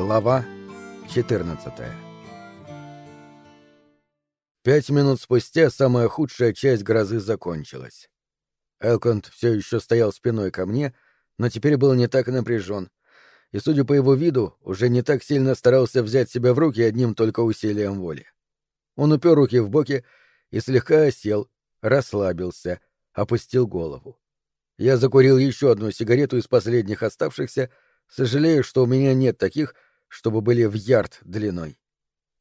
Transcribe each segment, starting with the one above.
Глава 14 Пять минут спустя самая худшая часть грозы закончилась. Элконд все еще стоял спиной ко мне, но теперь был не так напряжен, и, судя по его виду, уже не так сильно старался взять себя в руки одним только усилием воли. Он упер руки в боки и слегка осел, расслабился, опустил голову. Я закурил еще одну сигарету из последних оставшихся, сожалею, что у меня нет таких, чтобы были в ярд длиной.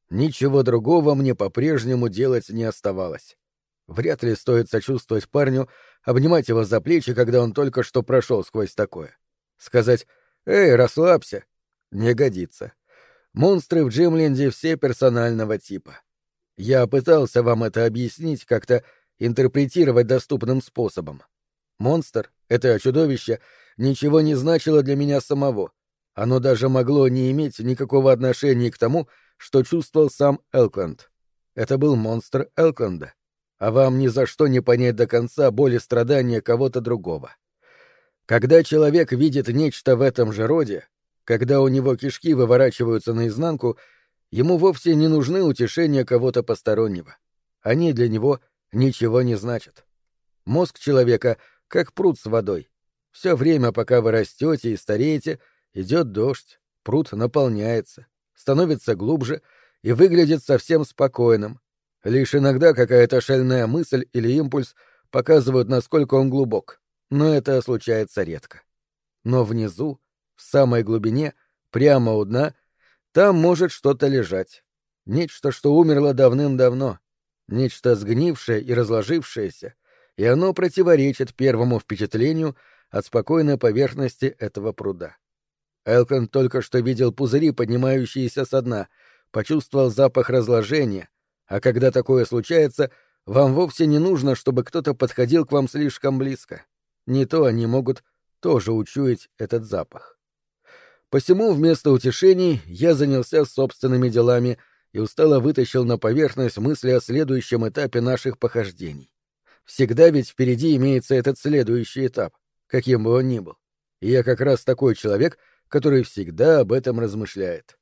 Ничего другого мне по-прежнему делать не оставалось. Вряд ли стоит сочувствовать парню, обнимать его за плечи, когда он только что прошел сквозь такое. Сказать «Эй, расслабься!» не годится. Монстры в Джимленде все персонального типа. Я пытался вам это объяснить, как-то интерпретировать доступным способом. Монстр, это чудовище, ничего не значило для меня самого. Оно даже могло не иметь никакого отношения к тому, что чувствовал сам Элкленд. Это был монстр Элкленда. А вам ни за что не понять до конца боли страдания кого-то другого. Когда человек видит нечто в этом же роде, когда у него кишки выворачиваются наизнанку, ему вовсе не нужны утешения кого-то постороннего. Они для него ничего не значат. Мозг человека как пруд с водой. Все время, пока вы растете и стареете, идет дождь, пруд наполняется, становится глубже и выглядит совсем спокойным. Лишь иногда какая-то шальная мысль или импульс показывают, насколько он глубок, но это случается редко. Но внизу, в самой глубине, прямо у дна, там может что-то лежать. Нечто, что умерло давным-давно. Нечто сгнившее и разложившееся, и оно противоречит первому впечатлению от спокойной поверхности этого пруда. Элкон только что видел пузыри, поднимающиеся со дна, почувствовал запах разложения, а когда такое случается, вам вовсе не нужно, чтобы кто-то подходил к вам слишком близко. Не то они могут тоже учуять этот запах. Посему вместо утешений я занялся собственными делами и устало вытащил на поверхность мысли о следующем этапе наших похождений. Всегда ведь впереди имеется этот следующий этап, каким бы он ни был. И я как раз такой человек, который всегда об этом размышляет.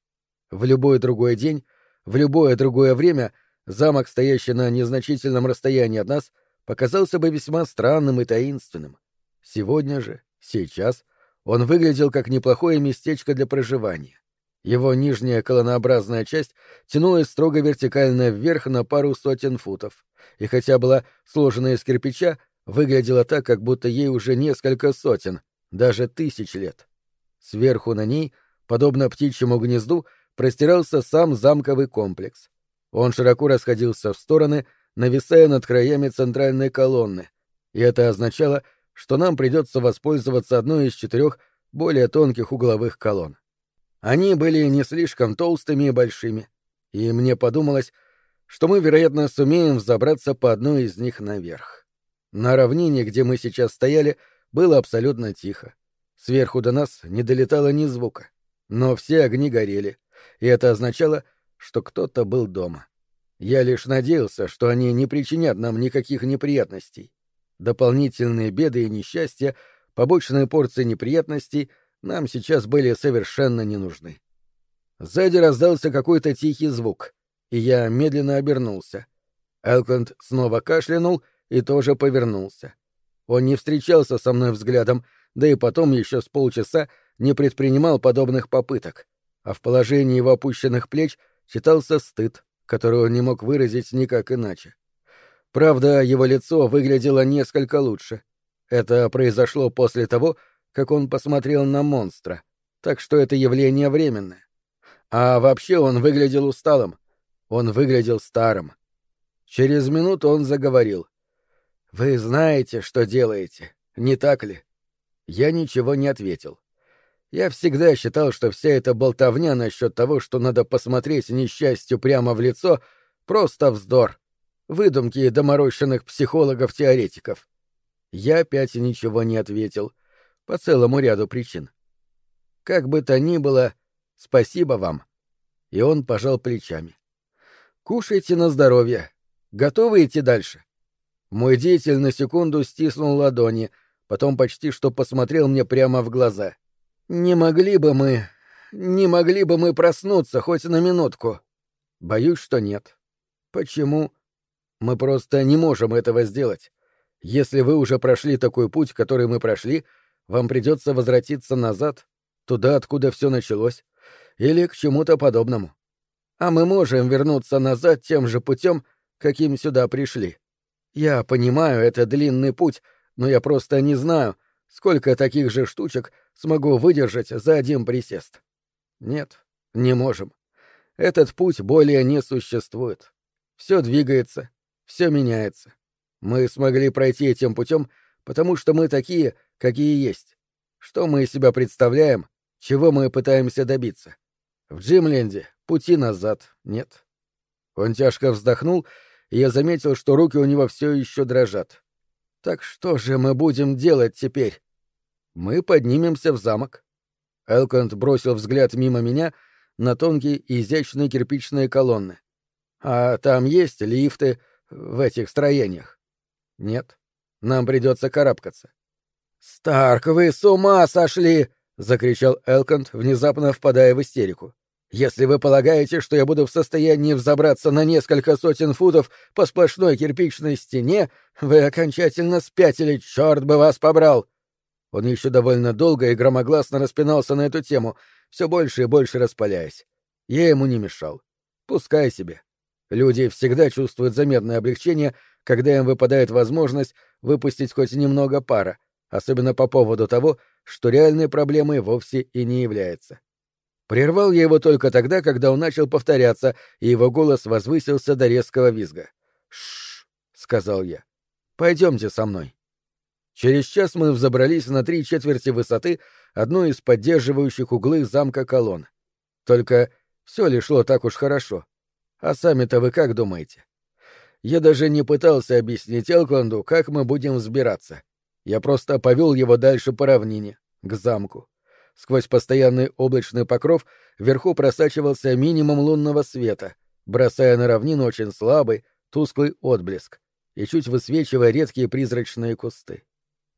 В любой другой день, в любое другое время замок, стоящий на незначительном расстоянии от нас, показался бы весьма странным и таинственным. Сегодня же, сейчас, он выглядел как неплохое местечко для проживания. Его нижняя колоннообразная часть тянулась строго вертикально вверх на пару сотен футов, и хотя была сложена из кирпича, выглядела так, как будто ей уже несколько сотен, даже тысяч лет. Сверху на ней, подобно птичьему гнезду, простирался сам замковый комплекс. Он широко расходился в стороны, нависая над краями центральной колонны, и это означало, что нам придется воспользоваться одной из четырех более тонких угловых колонн. Они были не слишком толстыми и большими, и мне подумалось, что мы, вероятно, сумеем взобраться по одной из них наверх. На равнине, где мы сейчас стояли, было абсолютно тихо. Сверху до нас не долетало ни звука. Но все огни горели, и это означало, что кто-то был дома. Я лишь надеялся, что они не причинят нам никаких неприятностей. Дополнительные беды и несчастья, побочные порции неприятностей нам сейчас были совершенно не нужны. Сзади раздался какой-то тихий звук и я медленно обернулся. Элкленд снова кашлянул и тоже повернулся. Он не встречался со мной взглядом, да и потом еще с полчаса не предпринимал подобных попыток, а в положении его опущенных плеч читался стыд, который он не мог выразить никак иначе. Правда, его лицо выглядело несколько лучше. Это произошло после того, как он посмотрел на монстра, так что это явление временное. А вообще он выглядел усталым, он выглядел старым. Через минуту он заговорил. «Вы знаете, что делаете, не так ли?» Я ничего не ответил. Я всегда считал, что вся эта болтовня насчет того, что надо посмотреть несчастью прямо в лицо, просто вздор. Выдумки доморощенных психологов-теоретиков. Я опять ничего не ответил. По целому ряду причин. Как бы то ни было, спасибо вам. И он пожал плечами. Кушайте на здоровье. Готовы идти дальше? Мой деятель на секунду стиснул ладони, потом почти что посмотрел мне прямо в глаза. Не могли бы мы... не могли бы мы проснуться хоть на минутку?» «Боюсь, что нет». «Почему?» «Мы просто не можем этого сделать. Если вы уже прошли такой путь, который мы прошли, вам придется возвратиться назад, туда, откуда все началось, или к чему-то подобному. А мы можем вернуться назад тем же путем, каким сюда пришли. Я понимаю, это длинный путь, но я просто не знаю, сколько таких же штучек смогу выдержать за один присест. Нет, не можем. Этот путь более не существует. Все двигается, все меняется. Мы смогли пройти этим путем, потому что мы такие, какие есть. Что мы из себя представляем, чего мы пытаемся добиться. В Джимленде пути назад нет. Он тяжко вздохнул, и я заметил, что руки у него все еще дрожат. Так что же мы будем делать теперь? Мы поднимемся в замок. Элконд бросил взгляд мимо меня на тонкие изящные кирпичные колонны. А там есть лифты в этих строениях? Нет. Нам придется карабкаться. «Старк, вы с ума сошли!» — закричал Элконд, внезапно впадая в истерику. «Если вы полагаете, что я буду в состоянии взобраться на несколько сотен футов по сплошной кирпичной стене, вы окончательно спятили, черт бы вас побрал!» Он еще довольно долго и громогласно распинался на эту тему, все больше и больше распаляясь. Я ему не мешал. Пускай себе. Люди всегда чувствуют заметное облегчение, когда им выпадает возможность выпустить хоть немного пара, особенно по поводу того, что реальной проблемой вовсе и не является. Прервал я его только тогда, когда он начал повторяться, и его голос возвысился до резкого визга. «Шш», — сказал я. «Пойдемте со мной». Через час мы взобрались на три четверти высоты одной из поддерживающих углы замка колонн. Только все ли шло так уж хорошо? А сами-то вы как думаете? Я даже не пытался объяснить Элкланду, как мы будем взбираться. Я просто повел его дальше по равнине, к замку. Сквозь постоянный облачный покров вверху просачивался минимум лунного света, бросая на равнину очень слабый, тусклый отблеск и чуть высвечивая редкие призрачные кусты.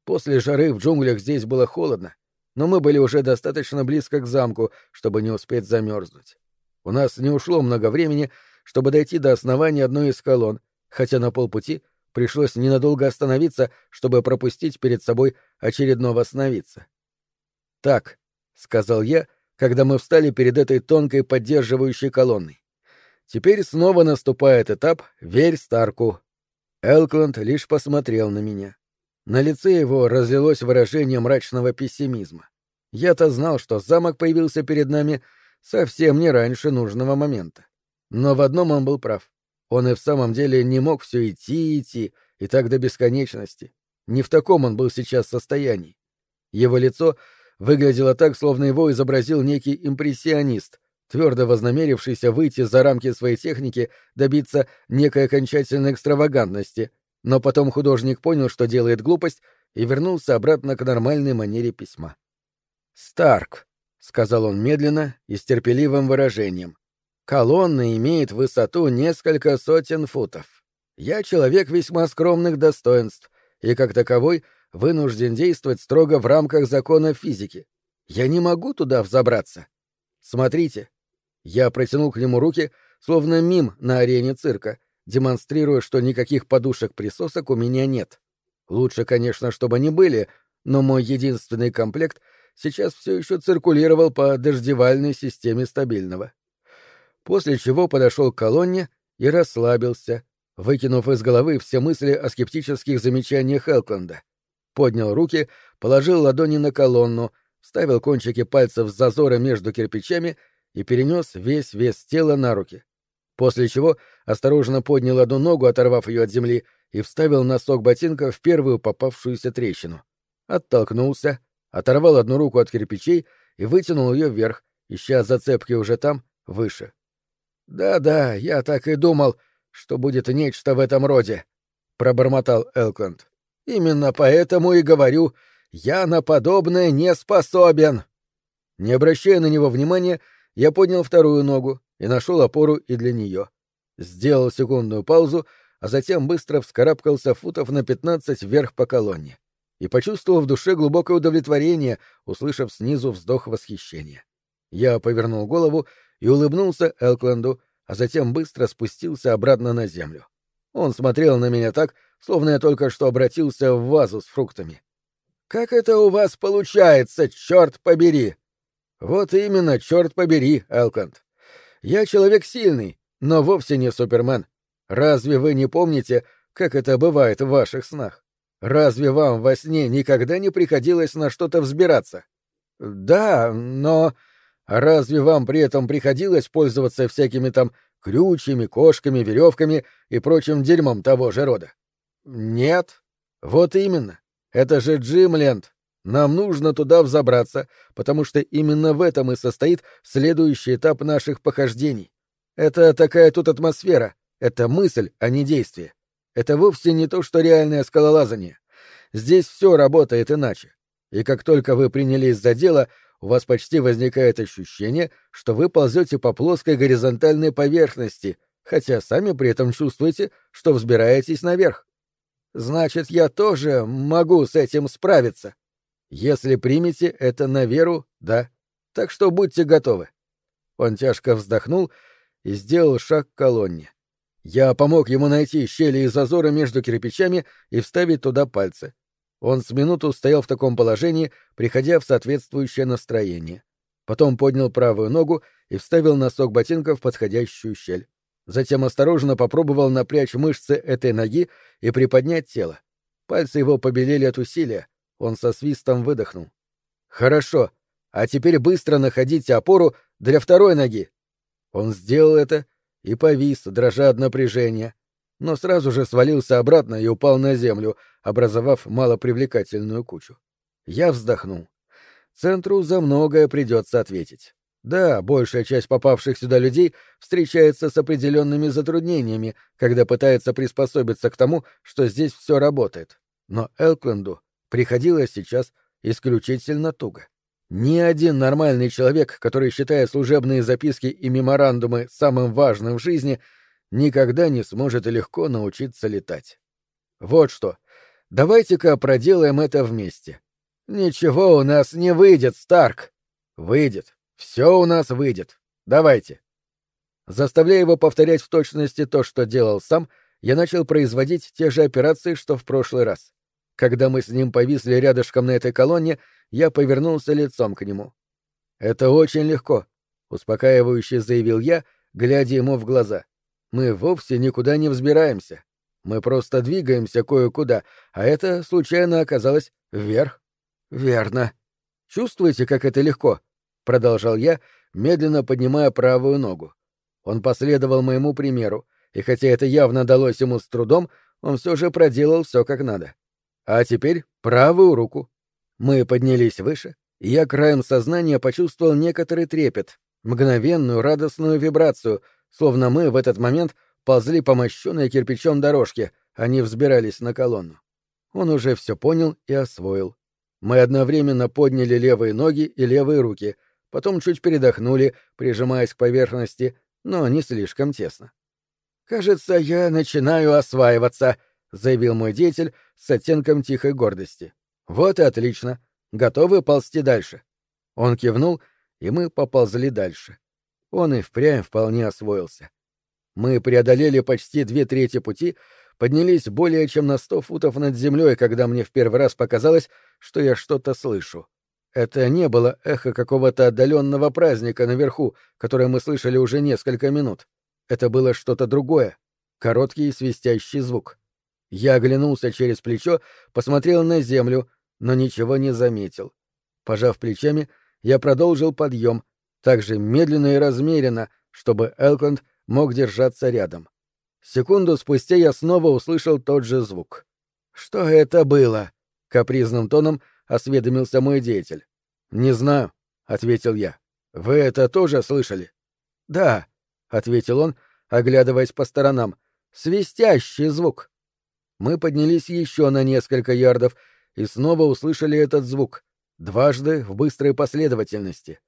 После жары в джунглях здесь было холодно, но мы были уже достаточно близко к замку, чтобы не успеть замерзнуть. У нас не ушло много времени, чтобы дойти до основания одной из колонн, хотя на полпути пришлось ненадолго остановиться, чтобы пропустить перед собой очередного сновидца. «Так», — сказал я, когда мы встали перед этой тонкой поддерживающей колонной. «Теперь снова наступает этап «Верь Старку». Элкленд лишь посмотрел на меня. На лице его разлилось выражение мрачного пессимизма. Я-то знал, что замок появился перед нами совсем не раньше нужного момента. Но в одном он был прав. Он и в самом деле не мог все идти и идти, и так до бесконечности. Не в таком он был сейчас состоянии. Его лицо выглядело так, словно его изобразил некий импрессионист, твердо вознамерившийся выйти за рамки своей техники, добиться некой окончательной экстравагантности, но потом художник понял, что делает глупость, и вернулся обратно к нормальной манере письма. «Старк», — сказал он медленно и с терпеливым выражением, Колонна имеет высоту несколько сотен футов. Я человек весьма скромных достоинств, и как таковой вынужден действовать строго в рамках закона физики. Я не могу туда взобраться. Смотрите. Я протянул к нему руки, словно мим на арене цирка, демонстрируя, что никаких подушек-присосок у меня нет. Лучше, конечно, чтобы они были, но мой единственный комплект сейчас все еще циркулировал по дождевальной системе стабильного после чего подошел к колонне и расслабился, выкинув из головы все мысли о скептических замечаниях Элкленда. Поднял руки, положил ладони на колонну, вставил кончики пальцев в зазоры между кирпичами и перенес весь вес тела на руки. После чего осторожно поднял одну ногу, оторвав ее от земли, и вставил носок ботинка в первую попавшуюся трещину. Оттолкнулся, оторвал одну руку от кирпичей и вытянул ее вверх, ища зацепки уже там, выше. «Да-да, я так и думал, что будет нечто в этом роде», — пробормотал Элкленд. «Именно поэтому и говорю, я на подобное не способен». Не обращая на него внимания, я поднял вторую ногу и нашел опору и для нее. Сделал секундную паузу, а затем быстро вскарабкался футов на пятнадцать вверх по колонне и почувствовал в душе глубокое удовлетворение, услышав снизу вздох восхищения. Я повернул голову и улыбнулся Элкленду, а затем быстро спустился обратно на землю. Он смотрел на меня так, словно я только что обратился в вазу с фруктами. «Как это у вас получается, черт побери!» «Вот именно, черт побери, Элкленд. Я человек сильный, но вовсе не Супермен. Разве вы не помните, как это бывает в ваших снах? Разве вам во сне никогда не приходилось на что-то взбираться? Да, но разве вам при этом приходилось пользоваться всякими там крючьями, кошками, веревками и прочим дерьмом того же рода? Нет. Вот именно. Это же Джимленд. Нам нужно туда взобраться, потому что именно в этом и состоит следующий этап наших похождений. Это такая тут атмосфера, это мысль, а не действие. Это вовсе не то, что реальное скалолазание. Здесь все работает иначе. И как только вы принялись за дело, у вас почти возникает ощущение, что вы ползете по плоской горизонтальной поверхности, хотя сами при этом чувствуете, что взбираетесь наверх. Значит, я тоже могу с этим справиться. Если примете это на веру, да. Так что будьте готовы. Он тяжко вздохнул и сделал шаг к колонне. Я помог ему найти щели и зазоры между кирпичами и вставить туда пальцы. Он с минуту стоял в таком положении, приходя в соответствующее настроение. Потом поднял правую ногу и вставил носок ботинка в подходящую щель. Затем осторожно попробовал напрячь мышцы этой ноги и приподнять тело. Пальцы его побелели от усилия. Он со свистом выдохнул. «Хорошо. А теперь быстро находите опору для второй ноги». Он сделал это и повис, дрожа от напряжения, но сразу же свалился обратно и упал на землю, образовав малопривлекательную кучу. Я вздохнул. Центру за многое придется ответить. Да, большая часть попавших сюда людей встречается с определенными затруднениями, когда пытается приспособиться к тому, что здесь все работает. Но Элкленду приходилось сейчас исключительно туго. Ни один нормальный человек, который считает служебные записки и меморандумы самым важным в жизни, никогда не сможет легко научиться летать. Вот что. Давайте-ка проделаем это вместе. Ничего у нас не выйдет, Старк. Выйдет. Все у нас выйдет. Давайте. Заставляя его повторять в точности то, что делал сам, я начал производить те же операции, что в прошлый раз. Когда мы с ним повисли рядышком на этой колонне, я повернулся лицом к нему. «Это очень легко», — успокаивающе заявил я, глядя ему в глаза. «Мы вовсе никуда не взбираемся. Мы просто двигаемся кое-куда, а это случайно оказалось вверх». «Верно. Чувствуете, как это легко?» — продолжал я, медленно поднимая правую ногу. Он последовал моему примеру, и хотя это явно далось ему с трудом, он все же проделал все как надо. А теперь правую руку. Мы поднялись выше, и я краем сознания почувствовал некоторый трепет, мгновенную радостную вибрацию, словно мы в этот момент ползли по мощенной кирпичом дорожке, а не взбирались на колонну. Он уже все понял и освоил. Мы одновременно подняли левые ноги и левые руки, потом чуть передохнули, прижимаясь к поверхности, но не слишком тесно. «Кажется, я начинаю осваиваться», — заявил мой деятель с оттенком тихой гордости. Вот и отлично. Готовы ползти дальше. Он кивнул, и мы поползли дальше. Он и впрямь вполне освоился. Мы преодолели почти две трети пути, поднялись более чем на сто футов над землей, когда мне в первый раз показалось, что я что-то слышу. Это не было эхо какого-то отдаленного праздника наверху, которое мы слышали уже несколько минут. Это было что-то другое, короткий свистящий звук. Я оглянулся через плечо, посмотрел на землю, но ничего не заметил. Пожав плечами, я продолжил подъем, так же медленно и размеренно, чтобы Элконд мог держаться рядом. Секунду спустя я снова услышал тот же звук. «Что это было?» — капризным тоном осведомился мой деятель. «Не знаю», — ответил я. «Вы это тоже слышали?» «Да», — ответил он, оглядываясь по сторонам. «Свистящий звук». Мы поднялись еще на несколько ярдов и снова услышали этот звук, дважды в быстрой последовательности,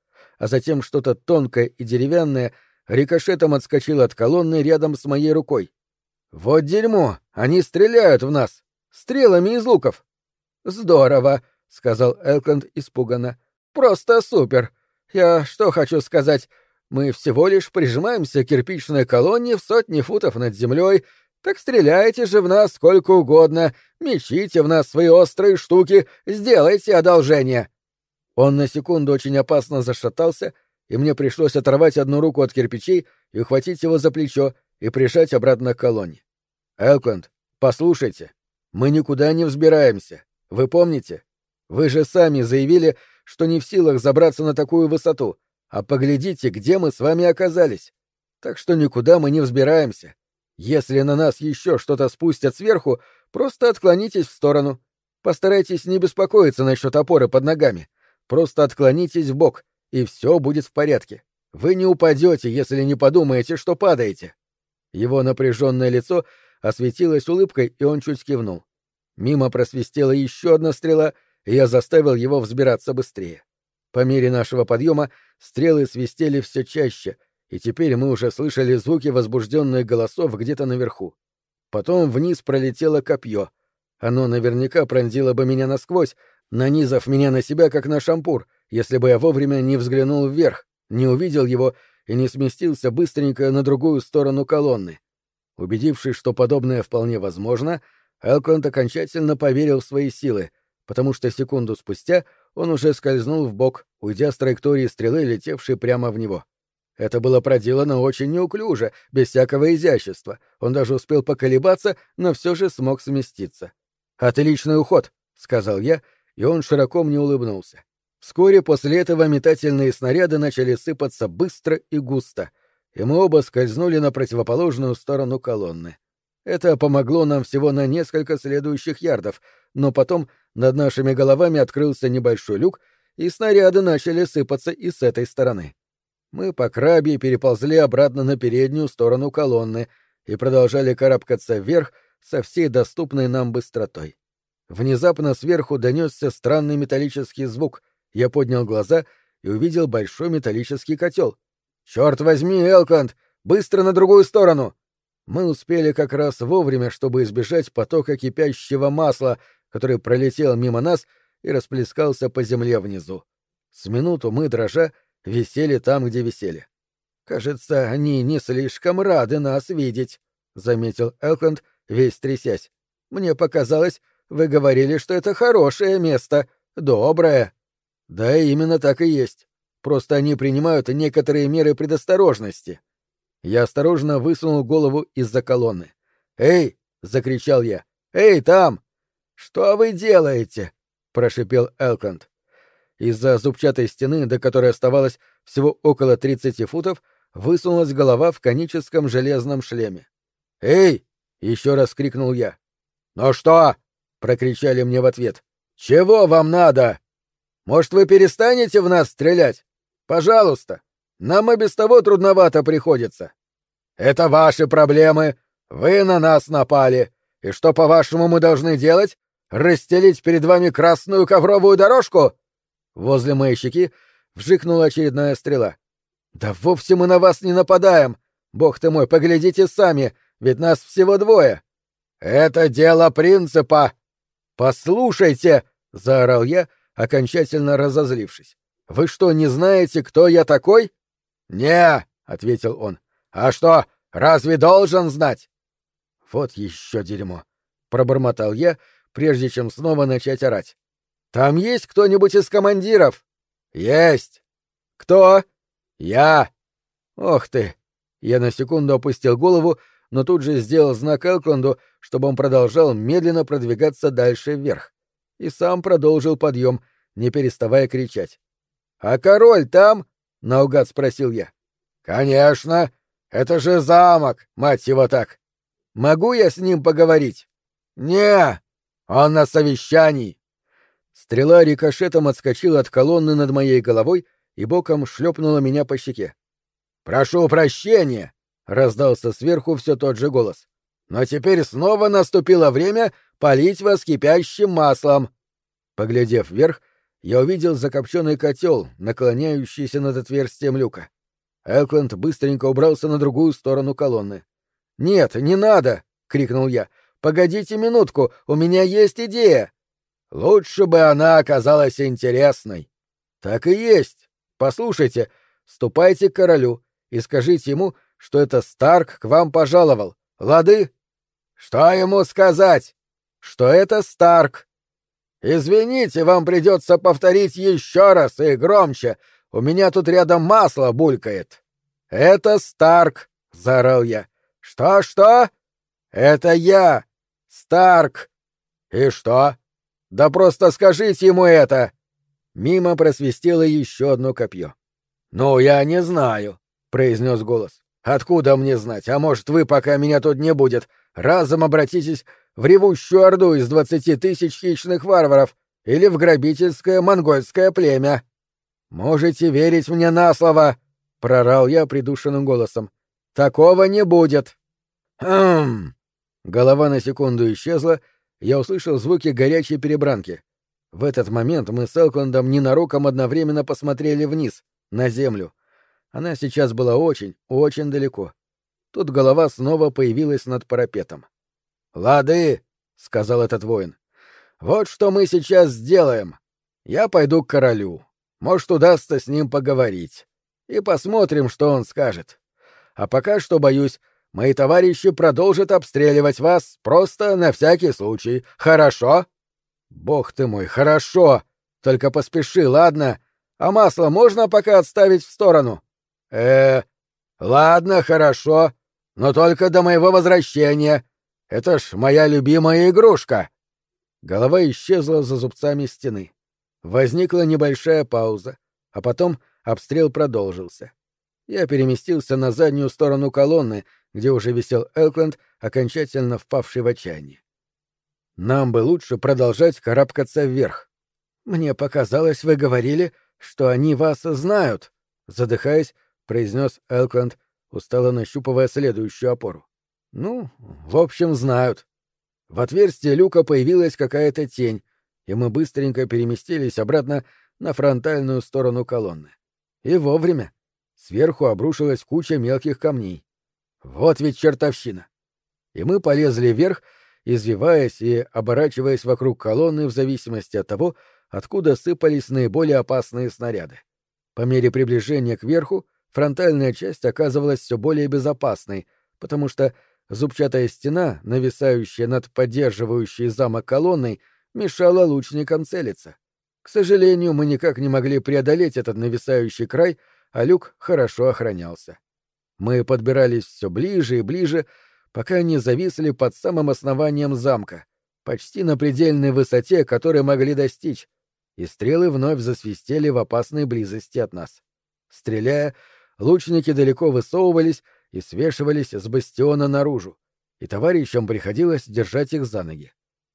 а затем что-то тонкое и деревянное рикошетом отскочило от колонны рядом с моей рукой. «Вот дерьмо! Они стреляют в нас! Стрелами из луков!» «Здорово!» — сказал Элконд испуганно. «Просто супер! Я что хочу сказать? Мы всего лишь прижимаемся к кирпичной колонне в сотни футов над землей. Так стреляйте же в нас сколько угодно, мечите в нас свои острые штуки, сделайте одолжение. Он на секунду очень опасно зашатался, и мне пришлось оторвать одну руку от кирпичей и ухватить его за плечо и прижать обратно к колонне. Элкленд, послушайте, мы никуда не взбираемся. Вы помните? Вы же сами заявили, что не в силах забраться на такую высоту, а поглядите, где мы с вами оказались. Так что никуда мы не взбираемся. Если на нас еще что-то спустят сверху, просто отклонитесь в сторону. Постарайтесь не беспокоиться насчет опоры под ногами. Просто отклонитесь в бок, и все будет в порядке. Вы не упадете, если не подумаете, что падаете. Его напряженное лицо осветилось улыбкой, и он чуть кивнул. Мимо просвистела еще одна стрела, и я заставил его взбираться быстрее. По мере нашего подъема стрелы свистели все чаще, и теперь мы уже слышали звуки возбужденных голосов где-то наверху. Потом вниз пролетело копье. Оно наверняка пронзило бы меня насквозь, нанизав меня на себя, как на шампур, если бы я вовремя не взглянул вверх, не увидел его и не сместился быстренько на другую сторону колонны. Убедившись, что подобное вполне возможно, Элконт окончательно поверил в свои силы, потому что секунду спустя он уже скользнул в бок, уйдя с траектории стрелы, летевшей прямо в него. Это было проделано очень неуклюже, без всякого изящества. Он даже успел поколебаться, но все же смог сместиться. «Отличный уход», — сказал я, и он широко мне улыбнулся. Вскоре после этого метательные снаряды начали сыпаться быстро и густо, и мы оба скользнули на противоположную сторону колонны. Это помогло нам всего на несколько следующих ярдов, но потом над нашими головами открылся небольшой люк, и снаряды начали сыпаться и с этой стороны. Мы по крабе переползли обратно на переднюю сторону колонны и продолжали карабкаться вверх со всей доступной нам быстротой. Внезапно сверху донесся странный металлический звук. Я поднял глаза и увидел большой металлический котел. «Черт возьми, Элконд! Быстро на другую сторону!» Мы успели как раз вовремя, чтобы избежать потока кипящего масла, который пролетел мимо нас и расплескался по земле внизу. С минуту мы, дрожа, висели там, где висели. «Кажется, они не слишком рады нас видеть», — заметил Элконд, весь трясясь. «Мне показалось, вы говорили, что это хорошее место, доброе. Да, именно так и есть. Просто они принимают некоторые меры предосторожности. Я осторожно высунул голову из-за колонны. «Эй!» — закричал я. «Эй, там!» «Что вы делаете?» — прошипел Элконд. Из-за зубчатой стены, до которой оставалось всего около тридцати футов, высунулась голова в коническом железном шлеме. «Эй!» — еще раз крикнул я. «Ну что?» Прокричали мне в ответ. Чего вам надо? Может, вы перестанете в нас стрелять? Пожалуйста. Нам и без того трудновато приходится. Это ваши проблемы. Вы на нас напали. И что, по-вашему, мы должны делать? Расстелить перед вами красную ковровую дорожку? Возле моей щеки вжикнула очередная стрела. Да вовсе мы на вас не нападаем. Бог ты мой, поглядите сами, ведь нас всего двое. Это дело принципа, «Послушайте!» — заорал я, окончательно разозлившись. «Вы что, не знаете, кто я такой?» «Не!» — ответил он. «А что, разве должен знать?» «Вот еще дерьмо!» — пробормотал я, прежде чем снова начать орать. «Там есть кто-нибудь из командиров?» «Есть!» «Кто?» «Я!» «Ох ты!» Я на секунду опустил голову, но тут же сделал знак Элконду, чтобы он продолжал медленно продвигаться дальше вверх. И сам продолжил подъем, не переставая кричать. «А король там?» — наугад спросил я. «Конечно! Это же замок, мать его так! Могу я с ним поговорить?» «Не! Он на совещании!» Стрела рикошетом отскочила от колонны над моей головой и боком шлепнула меня по щеке. «Прошу прощения!» — раздался сверху все тот же голос. «Но теперь снова наступило время полить вас кипящим маслом». Поглядев вверх, я увидел закопченный котел, наклоняющийся над отверстием люка. Элкленд быстренько убрался на другую сторону колонны. «Нет, не надо!» — крикнул я. «Погодите минутку, у меня есть идея!» «Лучше бы она оказалась интересной!» «Так и есть!» послушайте, ступайте к королю и скажите ему, что это Старк к вам пожаловал. Лады? Что ему сказать? Что это Старк. Извините, вам придется повторить еще раз и громче. У меня тут рядом масло булькает. Это Старк, заорал я. Что-что? Это я, Старк. И что? Да просто скажите ему это. Мимо просвистело еще одно копье. Ну, я не знаю, произнес голос. Откуда мне знать? А может, вы, пока меня тут не будет, разом обратитесь в ревущую орду из двадцати тысяч хищных варваров или в грабительское монгольское племя? Можете верить мне на слово, прорал я придушенным голосом. Такого не будет. Хм. Голова на секунду исчезла, я услышал звуки горячей перебранки. В этот момент мы с Элкландом ненароком одновременно посмотрели вниз, на землю. Она сейчас была очень, очень далеко. Тут голова снова появилась над парапетом. «Лады!» — сказал этот воин. «Вот что мы сейчас сделаем. Я пойду к королю. Может, удастся с ним поговорить. И посмотрим, что он скажет. А пока что, боюсь, мои товарищи продолжат обстреливать вас просто на всякий случай. Хорошо?» «Бог ты мой, хорошо! Только поспеши, ладно? А масло можно пока отставить в сторону?» э ладно, хорошо, но только до моего возвращения. Это ж моя любимая игрушка. Голова исчезла за зубцами стены. Возникла небольшая пауза, а потом обстрел продолжился. Я переместился на заднюю сторону колонны, где уже висел Элкленд, окончательно впавший в отчаяние. Нам бы лучше продолжать карабкаться вверх. Мне показалось, вы говорили, что они вас знают. Задыхаясь, произнес Элкленд, устало нащупывая следующую опору. Ну, в общем, знают. В отверстие люка появилась какая-то тень, и мы быстренько переместились обратно на фронтальную сторону колонны. И вовремя. Сверху обрушилась куча мелких камней. Вот ведь чертовщина. И мы полезли вверх, извиваясь и оборачиваясь вокруг колонны в зависимости от того, откуда сыпались наиболее опасные снаряды. По мере приближения к верху фронтальная часть оказывалась все более безопасной, потому что зубчатая стена, нависающая над поддерживающей замок колонной, мешала лучникам целиться. К сожалению, мы никак не могли преодолеть этот нависающий край, а люк хорошо охранялся. Мы подбирались все ближе и ближе, пока они зависли под самым основанием замка, почти на предельной высоте, которой могли достичь, и стрелы вновь засвистели в опасной близости от нас. Стреляя, лучники далеко высовывались и свешивались с бастиона наружу, и товарищам приходилось держать их за ноги.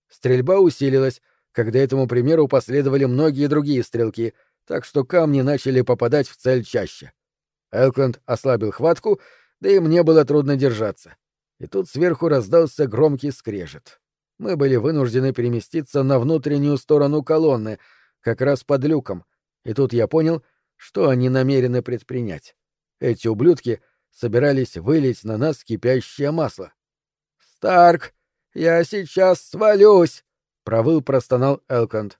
Стрельба усилилась, когда этому примеру последовали многие другие стрелки, так что камни начали попадать в цель чаще. Элкленд ослабил хватку, да и мне было трудно держаться. И тут сверху раздался громкий скрежет. Мы были вынуждены переместиться на внутреннюю сторону колонны, как раз под люком, и тут я понял, что они намерены предпринять. Эти ублюдки собирались вылить на нас кипящее масло. «Старк, я сейчас свалюсь!» — провыл простонал Элконд.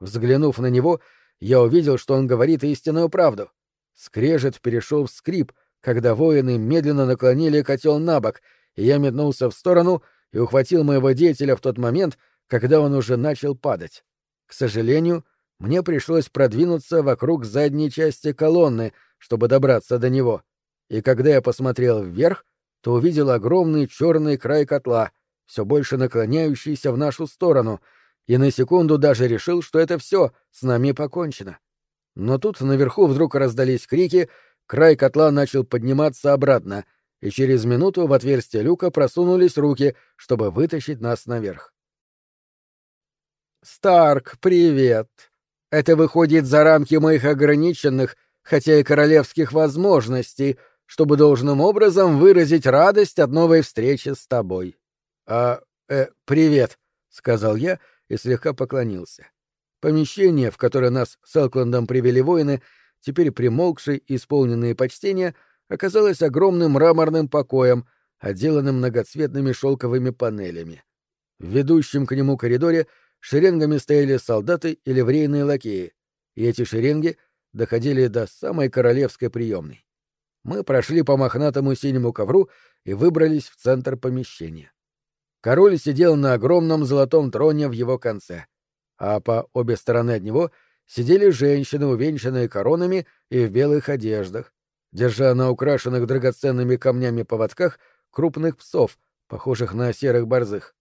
Взглянув на него, я увидел, что он говорит истинную правду. Скрежет перешел в скрип, когда воины медленно наклонили котел на бок, и я метнулся в сторону и ухватил моего деятеля в тот момент, когда он уже начал падать. К сожалению, мне пришлось продвинуться вокруг задней части колонны — чтобы добраться до него, и когда я посмотрел вверх, то увидел огромный черный край котла, все больше наклоняющийся в нашу сторону, и на секунду даже решил, что это все, с нами покончено. Но тут наверху вдруг раздались крики, край котла начал подниматься обратно, и через минуту в отверстие люка просунулись руки, чтобы вытащить нас наверх. «Старк, привет! Это выходит за рамки моих ограниченных хотя и королевских возможностей, чтобы должным образом выразить радость от новой встречи с тобой. А, э, привет, сказал я и слегка поклонился. Помещение, в которое нас с Элкландом привели воины, теперь примолкшие и исполненные почтения, оказалось огромным мраморным покоем, отделанным многоцветными шелковыми панелями. В ведущем к нему коридоре шеренгами стояли солдаты и ливрейные лакеи, и эти шеренги доходили до самой королевской приемной. Мы прошли по мохнатому синему ковру и выбрались в центр помещения. Король сидел на огромном золотом троне в его конце, а по обе стороны от него сидели женщины, увенчанные коронами и в белых одеждах, держа на украшенных драгоценными камнями поводках крупных псов, похожих на серых борзых.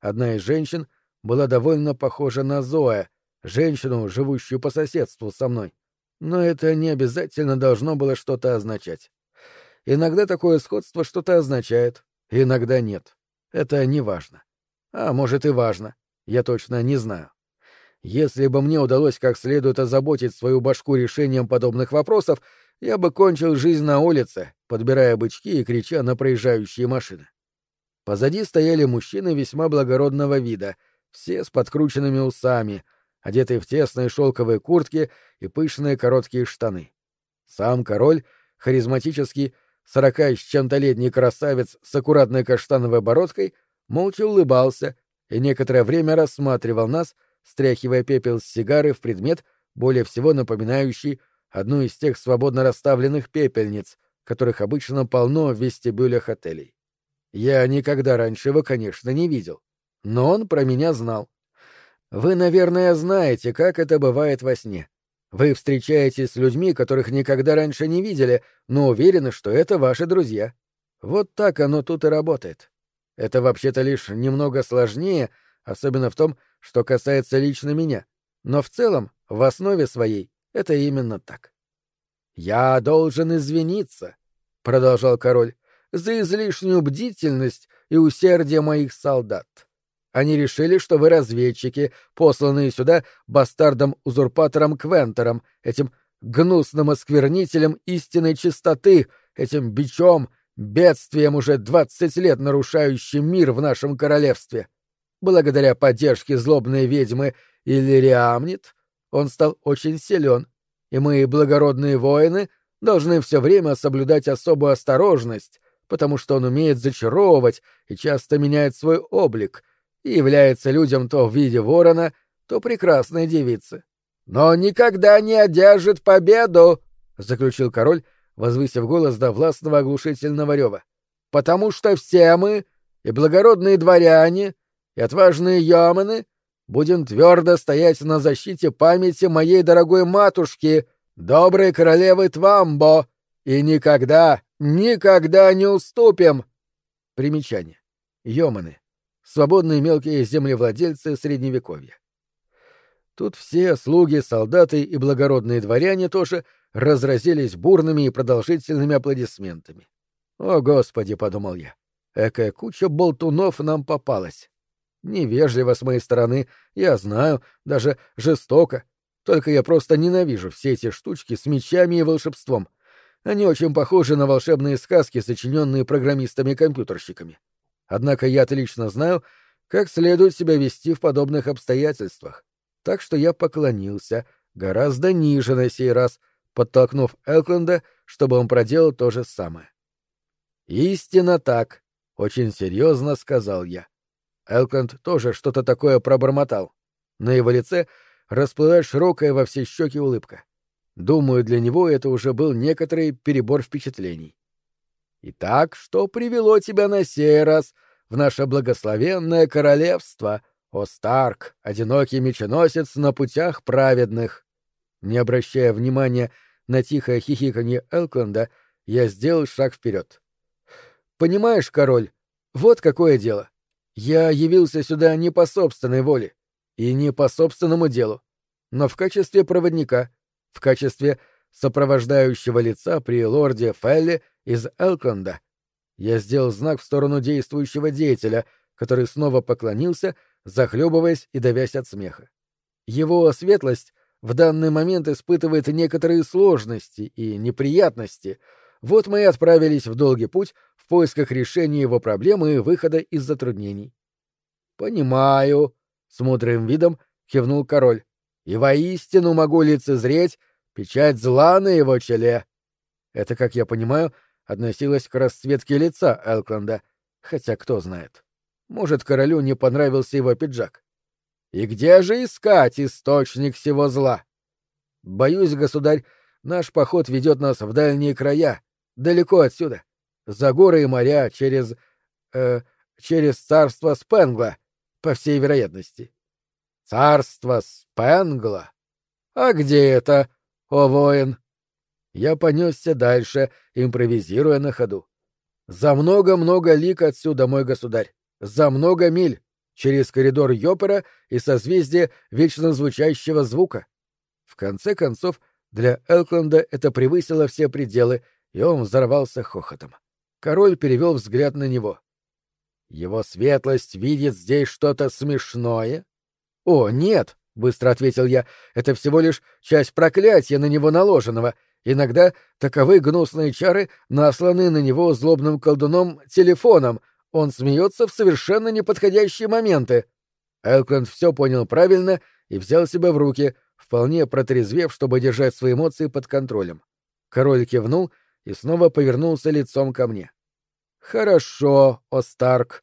Одна из женщин была довольно похожа на Зоя, женщину, живущую по соседству со мной. Но это не обязательно должно было что-то означать. Иногда такое сходство что-то означает, иногда нет. Это не важно. А может и важно. Я точно не знаю. Если бы мне удалось как следует озаботить свою башку решением подобных вопросов, я бы кончил жизнь на улице, подбирая бычки и крича на проезжающие машины. Позади стояли мужчины весьма благородного вида, все с подкрученными усами, одетые в тесные шелковые куртки и пышные короткие штаны. Сам король, харизматический, сорока с чем-то летний красавец с аккуратной каштановой бородкой, молча улыбался и некоторое время рассматривал нас, стряхивая пепел с сигары в предмет, более всего напоминающий одну из тех свободно расставленных пепельниц, которых обычно полно в вестибюлях отелей. Я никогда раньше его, конечно, не видел, но он про меня знал. Вы, наверное, знаете, как это бывает во сне. Вы встречаетесь с людьми, которых никогда раньше не видели, но уверены, что это ваши друзья. Вот так оно тут и работает. Это вообще-то лишь немного сложнее, особенно в том, что касается лично меня. Но в целом, в основе своей, это именно так. «Я должен извиниться», — продолжал король, — «за излишнюю бдительность и усердие моих солдат. Они решили, что вы разведчики, посланные сюда бастардом-узурпатором Квентером, этим гнусным осквернителем истинной чистоты, этим бичом, бедствием уже двадцать лет нарушающим мир в нашем королевстве. Благодаря поддержке злобной ведьмы Иллириамнит он стал очень силен, и мы, благородные воины, должны все время соблюдать особую осторожность, потому что он умеет зачаровывать и часто меняет свой облик — и является людям то в виде ворона, то прекрасной девицы. «Но никогда не одержит победу!» — заключил король, возвысив голос до властного оглушительного рева. «Потому что все мы, и благородные дворяне, и отважные яманы, будем твердо стоять на защите памяти моей дорогой матушки, доброй королевы Твамбо, и никогда, никогда не уступим!» Примечание. Йоманы свободные мелкие землевладельцы Средневековья. Тут все слуги, солдаты и благородные дворяне тоже разразились бурными и продолжительными аплодисментами. «О, Господи!» — подумал я. «Экая куча болтунов нам попалась. Невежливо с моей стороны, я знаю, даже жестоко. Только я просто ненавижу все эти штучки с мечами и волшебством. Они очень похожи на волшебные сказки, сочиненные программистами-компьютерщиками. Однако я отлично знаю, как следует себя вести в подобных обстоятельствах. Так что я поклонился, гораздо ниже на сей раз, подтолкнув Элкленда, чтобы он проделал то же самое. «Истинно так», — очень серьезно сказал я. Элкленд тоже что-то такое пробормотал. На его лице расплылась широкая во все щеки улыбка. Думаю, для него это уже был некоторый перебор впечатлений. Итак, что привело тебя на сей раз в наше благословенное королевство, о Старк, одинокий меченосец на путях праведных? Не обращая внимания на тихое хихиканье Элкленда, я сделал шаг вперед. Понимаешь, король, вот какое дело. Я явился сюда не по собственной воле и не по собственному делу, но в качестве проводника, в качестве сопровождающего лица при лорде Фелле из Элкленда. Я сделал знак в сторону действующего деятеля, который снова поклонился, захлебываясь и давясь от смеха. Его светлость в данный момент испытывает некоторые сложности и неприятности. Вот мы и отправились в долгий путь в поисках решения его проблемы и выхода из затруднений. «Понимаю», — с мудрым видом кивнул король. «И воистину могу лицезреть печать зла на его челе». Это, как я понимаю, относилась к расцветке лица Элкленда, хотя кто знает. Может, королю не понравился его пиджак. И где же искать источник всего зла? Боюсь, государь, наш поход ведет нас в дальние края, далеко отсюда, за горы и моря, через... Э, через царство Спенгла, по всей вероятности. Царство Спенгла? А где это, о воин? Я понесся дальше, импровизируя на ходу. За много-много лик отсюда, мой государь, за много миль, через коридор Йопера и созвездие вечно звучащего звука. В конце концов, для Элкленда это превысило все пределы, и он взорвался хохотом. Король перевел взгляд на него. Его светлость видит здесь что-то смешное? О, нет, быстро ответил я, это всего лишь часть проклятия на него наложенного. Иногда таковы гнусные чары насланы на него злобным колдуном телефоном. Он смеется в совершенно неподходящие моменты. Элкленд все понял правильно и взял себя в руки, вполне протрезвев, чтобы держать свои эмоции под контролем. Король кивнул и снова повернулся лицом ко мне. «Хорошо, Остарк.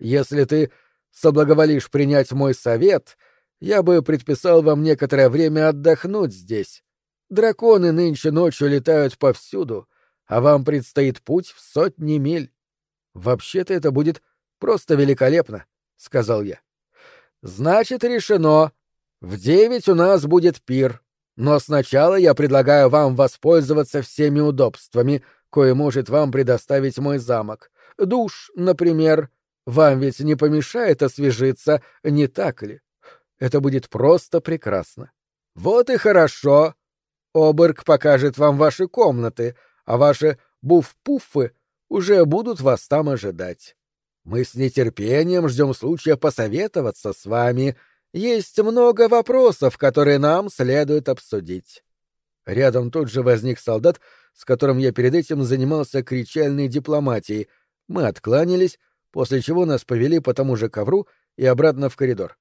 Если ты соблаговолишь принять мой совет, я бы предписал вам некоторое время отдохнуть здесь. Драконы нынче ночью летают повсюду, а вам предстоит путь в сотни миль. Вообще-то это будет просто великолепно, — сказал я. Значит, решено. В девять у нас будет пир. Но сначала я предлагаю вам воспользоваться всеми удобствами, кое может вам предоставить мой замок. Душ, например. Вам ведь не помешает освежиться, не так ли? Это будет просто прекрасно. Вот и хорошо. Оберг покажет вам ваши комнаты, а ваши буф-пуфы уже будут вас там ожидать. Мы с нетерпением ждем случая посоветоваться с вами. Есть много вопросов, которые нам следует обсудить. Рядом тут же возник солдат, с которым я перед этим занимался кричальной дипломатией. Мы откланялись, после чего нас повели по тому же ковру и обратно в коридор.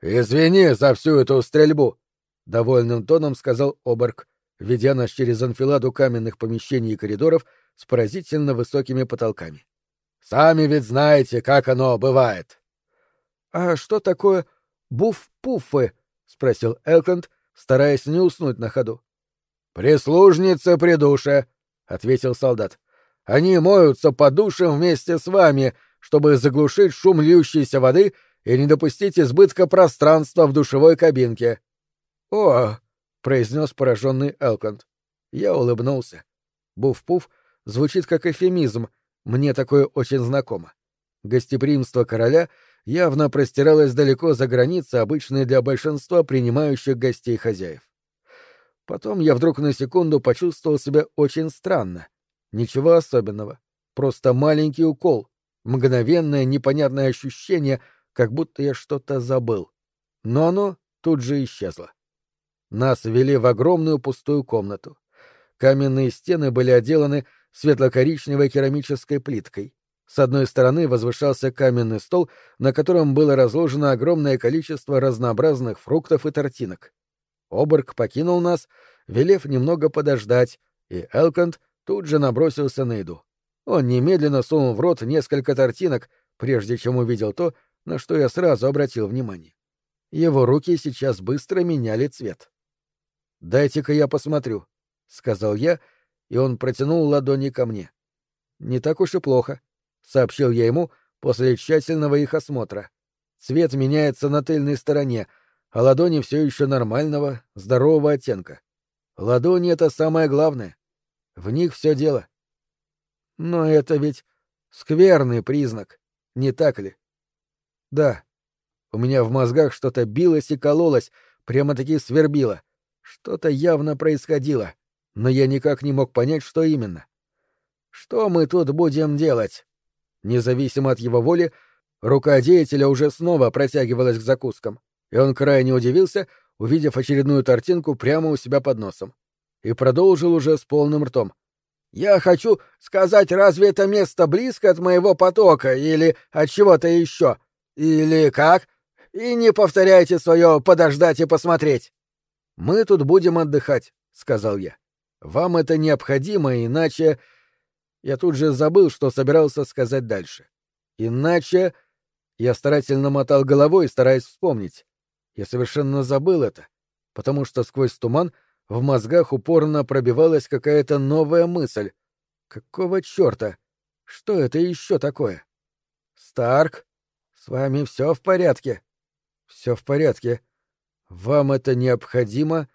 «Извини за всю эту стрельбу», — довольным тоном сказал Оберг, ведя нас через анфиладу каменных помещений и коридоров с поразительно высокими потолками. «Сами ведь знаете, как оно бывает». «А что такое буф-пуфы?» — спросил Элконд, стараясь не уснуть на ходу. «Прислужница при душе», — ответил солдат. «Они моются по душам вместе с вами, чтобы заглушить шум льющейся воды и не допустить избытка пространства в душевой кабинке. «О!» — произнес пораженный Элконд. Я улыбнулся. Буф-пуф звучит как эфемизм, мне такое очень знакомо. Гостеприимство короля явно простиралось далеко за границы, обычные для большинства принимающих гостей хозяев. Потом я вдруг на секунду почувствовал себя очень странно. Ничего особенного. Просто маленький укол, мгновенное непонятное ощущение, как будто я что-то забыл. Но оно тут же исчезло. Нас ввели в огромную пустую комнату. Каменные стены были отделаны светло-коричневой керамической плиткой. С одной стороны возвышался каменный стол, на котором было разложено огромное количество разнообразных фруктов и тортинок. Оберг покинул нас, велев немного подождать, и Элконд тут же набросился на еду. Он немедленно сунул в рот несколько тортинок, прежде чем увидел то, на что я сразу обратил внимание. Его руки сейчас быстро меняли цвет. «Дайте-ка я посмотрю», — сказал я, и он протянул ладони ко мне. «Не так уж и плохо», — сообщил я ему после тщательного их осмотра. «Цвет меняется на тыльной стороне, а ладони все еще нормального, здорового оттенка. Ладони — это самое главное. В них все дело». «Но это ведь скверный признак, не так ли?» «Да». У меня в мозгах что-то билось и кололось, прямо-таки свербило — что-то явно происходило, но я никак не мог понять, что именно. Что мы тут будем делать? Независимо от его воли, рука деятеля уже снова протягивалась к закускам, и он крайне удивился, увидев очередную тортинку прямо у себя под носом. И продолжил уже с полным ртом. «Я хочу сказать, разве это место близко от моего потока или от чего-то еще? Или как? И не повторяйте свое «подождать и посмотреть». «Мы тут будем отдыхать», — сказал я. «Вам это необходимо, иначе...» Я тут же забыл, что собирался сказать дальше. «Иначе...» Я старательно мотал головой, стараясь вспомнить. Я совершенно забыл это. потому что сквозь туман в мозгах упорно пробивалась какая-то новая мысль. Какого черта? Что это еще такое? Старк, с вами все в порядке? Все в порядке. Вам это необходимо,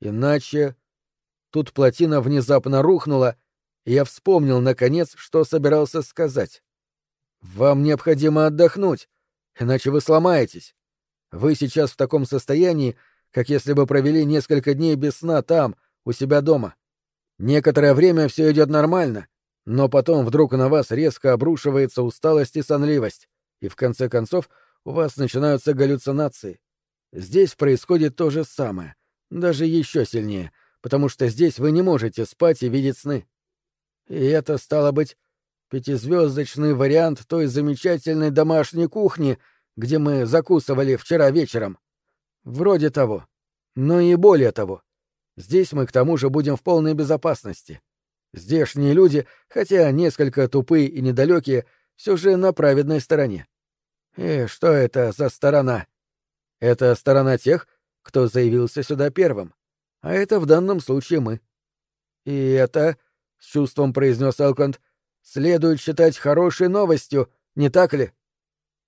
иначе... Тут плотина внезапно рухнула, и я вспомнил, наконец, что собирался сказать. Вам необходимо отдохнуть, иначе вы сломаетесь. Вы сейчас в таком состоянии, как если бы провели несколько дней без сна там, у себя дома. Некоторое время все идет нормально, но потом вдруг на вас резко обрушивается усталость и сонливость, и в конце концов у вас начинаются галлюцинации. Здесь происходит то же самое, даже еще сильнее, потому что здесь вы не можете спать и видеть сны. И это, стало быть, пятизвездочный вариант той замечательной домашней кухни, где мы закусывали вчера вечером. Вроде того. Но и более того. Здесь мы к тому же будем в полной безопасности. Здешние люди, хотя несколько тупые и недалекие, все же на праведной стороне. И что это за сторона? Это сторона тех, кто заявился сюда первым. А это в данном случае мы. И это, — с чувством произнес Элконд, — следует считать хорошей новостью, не так ли?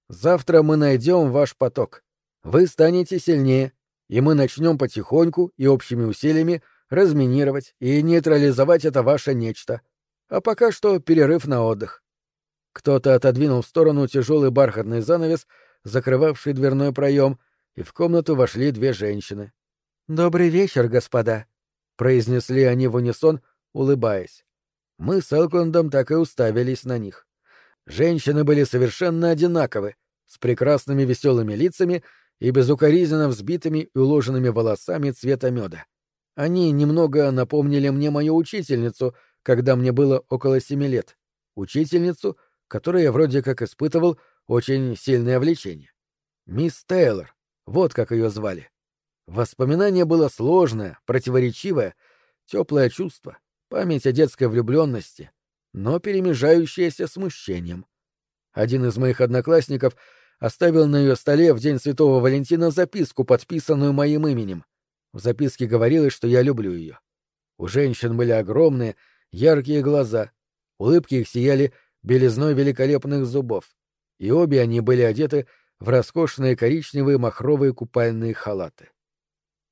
Завтра мы найдем ваш поток. Вы станете сильнее, и мы начнем потихоньку и общими усилиями разминировать и нейтрализовать это ваше нечто. А пока что перерыв на отдых. Кто-то отодвинул в сторону тяжелый бархатный занавес, закрывавший дверной проем, и в комнату вошли две женщины. «Добрый вечер, господа», — произнесли они в унисон, улыбаясь. Мы с Элкондом так и уставились на них. Женщины были совершенно одинаковы, с прекрасными веселыми лицами и безукоризненно взбитыми и уложенными волосами цвета меда. Они немного напомнили мне мою учительницу, когда мне было около семи лет. Учительницу, которой я вроде как испытывал очень сильное влечение. Мисс Тейлор, вот как ее звали. Воспоминание было сложное, противоречивое, теплое чувство, память о детской влюбленности, но перемежающееся смущением. Один из моих одноклассников оставил на ее столе в день Святого Валентина записку, подписанную моим именем. В записке говорилось, что я люблю ее. У женщин были огромные, яркие глаза, улыбки их сияли белизной великолепных зубов, и обе они были одеты в роскошные коричневые махровые купальные халаты.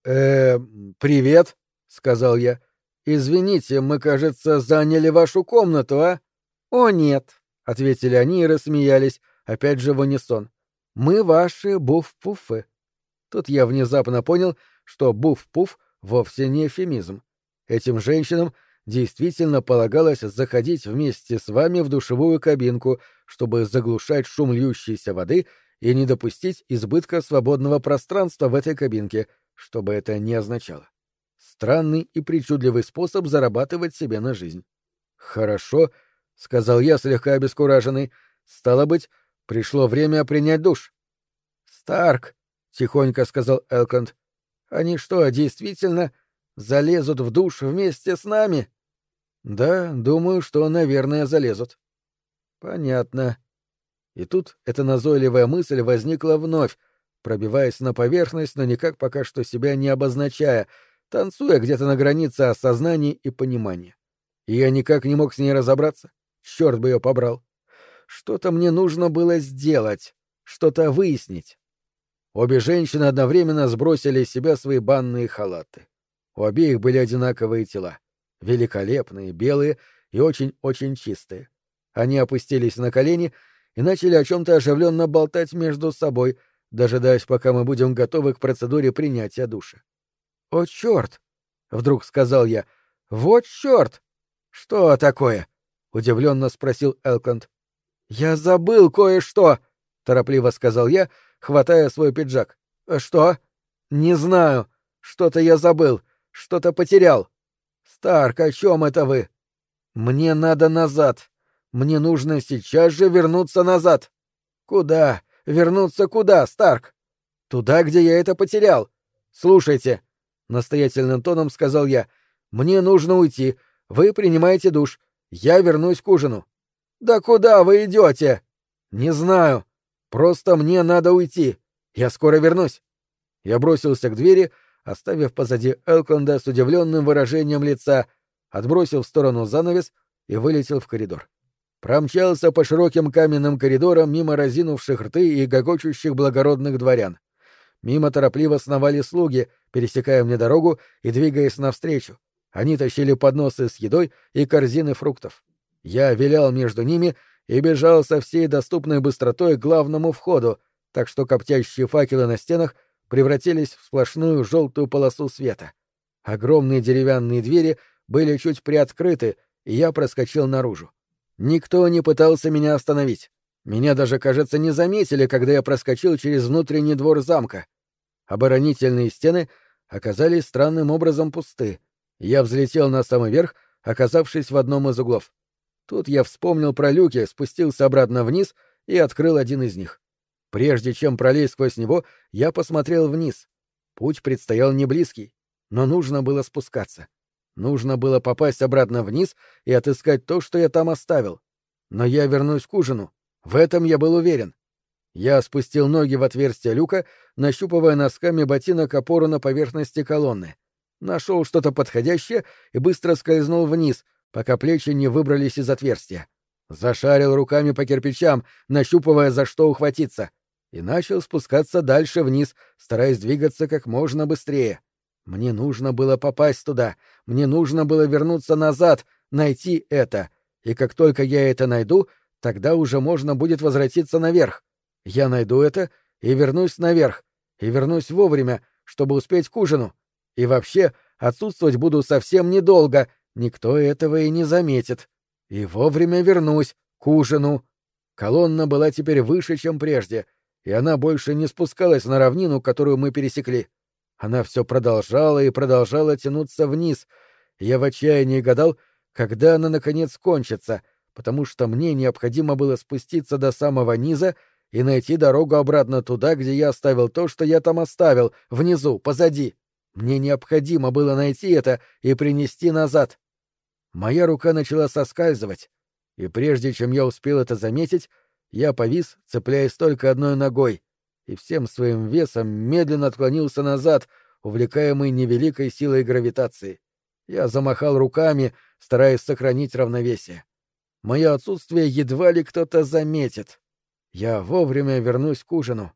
«Э, привет», — сказал я. «Извините, мы, кажется, заняли вашу комнату, а?» «О, нет», — ответили они и рассмеялись, опять же в унисон. «Мы ваши буф-пуфы». Тут я внезапно понял, что буф-пуф вовсе не эфемизм. Этим женщинам действительно полагалось заходить вместе с вами в душевую кабинку, чтобы заглушать шум льющейся воды и не допустить избытка свободного пространства в этой кабинке, что бы это ни означало. Странный и причудливый способ зарабатывать себе на жизнь. «Хорошо», — сказал я, слегка обескураженный. «Стало быть, пришло время принять душ». «Старк», — тихонько сказал Элконд, — «они что, действительно залезут в душ вместе с нами?» «Да, думаю, что, наверное, залезут». «Понятно», и тут эта назойливая мысль возникла вновь, пробиваясь на поверхность, но никак пока что себя не обозначая, танцуя где-то на границе осознания и понимания. И я никак не мог с ней разобраться. Черт бы ее побрал. Что-то мне нужно было сделать, что-то выяснить. Обе женщины одновременно сбросили с себя свои банные халаты. У обеих были одинаковые тела. Великолепные, белые и очень-очень чистые. Они опустились на колени и начали о чем-то оживленно болтать между собой, дожидаясь, пока мы будем готовы к процедуре принятия душа. «О, черт!» — вдруг сказал я. «Вот черт!» «Что такое?» — удивленно спросил Элконд. «Я забыл кое-что!» — торопливо сказал я, хватая свой пиджак. «Что?» «Не знаю. Что-то я забыл. Что-то потерял». «Старк, о чем это вы?» «Мне надо назад. Мне нужно сейчас же вернуться назад. Куда? Вернуться куда, Старк? Туда, где я это потерял. Слушайте, настоятельным тоном сказал я. Мне нужно уйти. Вы принимаете душ. Я вернусь к ужину. Да куда вы идете? Не знаю. Просто мне надо уйти. Я скоро вернусь. Я бросился к двери, оставив позади Элконда с удивленным выражением лица, отбросил в сторону занавес и вылетел в коридор. Промчался по широким каменным коридорам мимо разинувших рты и гогочущих благородных дворян. Мимо торопливо сновали слуги, пересекая мне дорогу и двигаясь навстречу. Они тащили подносы с едой и корзины фруктов. Я вилял между ними и бежал со всей доступной быстротой к главному входу, так что коптящие факелы на стенах превратились в сплошную желтую полосу света. Огромные деревянные двери были чуть приоткрыты, и я проскочил наружу. Никто не пытался меня остановить. Меня даже, кажется, не заметили, когда я проскочил через внутренний двор замка. Оборонительные стены оказались странным образом пусты. Я взлетел на самый верх, оказавшись в одном из углов. Тут я вспомнил про люки, спустился обратно вниз и открыл один из них. Прежде чем пролезть сквозь него, я посмотрел вниз. Путь предстоял не близкий, но нужно было спускаться. Нужно было попасть обратно вниз и отыскать то, что я там оставил. Но я вернусь к ужину. В этом я был уверен. Я спустил ноги в отверстие люка, нащупывая носками ботинок опору на поверхности колонны. Нашел что-то подходящее и быстро скользнул вниз, пока плечи не выбрались из отверстия. Зашарил руками по кирпичам, нащупывая, за что ухватиться, и начал спускаться дальше вниз, стараясь двигаться как можно быстрее. Мне нужно было попасть туда, мне нужно было вернуться назад, найти это, и как только я это найду, тогда уже можно будет возвратиться наверх. Я найду это и вернусь наверх, и вернусь вовремя, чтобы успеть к ужину. И вообще, отсутствовать буду совсем недолго, никто этого и не заметит. И вовремя вернусь к ужину. Колонна была теперь выше, чем прежде, и она больше не спускалась на равнину, которую мы пересекли. Она все продолжала и продолжала тянуться вниз. Я в отчаянии гадал, когда она наконец кончится, потому что мне необходимо было спуститься до самого низа и найти дорогу обратно туда, где я оставил то, что я там оставил, внизу, позади. Мне необходимо было найти это и принести назад. Моя рука начала соскальзывать, и прежде чем я успел это заметить, я повис, цепляясь только одной ногой, и всем своим весом медленно отклонился назад, увлекаемый невеликой силой гравитации. Я замахал руками, стараясь сохранить равновесие. Мое отсутствие едва ли кто-то заметит. Я вовремя вернусь к ужину.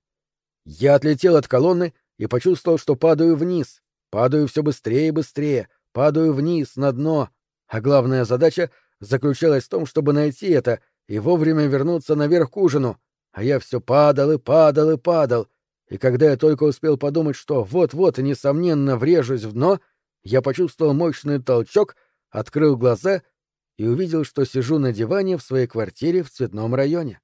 Я отлетел от колонны и почувствовал, что падаю вниз. Падаю все быстрее и быстрее, падаю вниз, на дно. А главная задача заключалась в том, чтобы найти это и вовремя вернуться наверх к ужину. А я все падал и падал и падал. И когда я только успел подумать, что вот-вот, несомненно, врежусь в дно, я почувствовал мощный толчок, открыл глаза и увидел, что сижу на диване в своей квартире в цветном районе.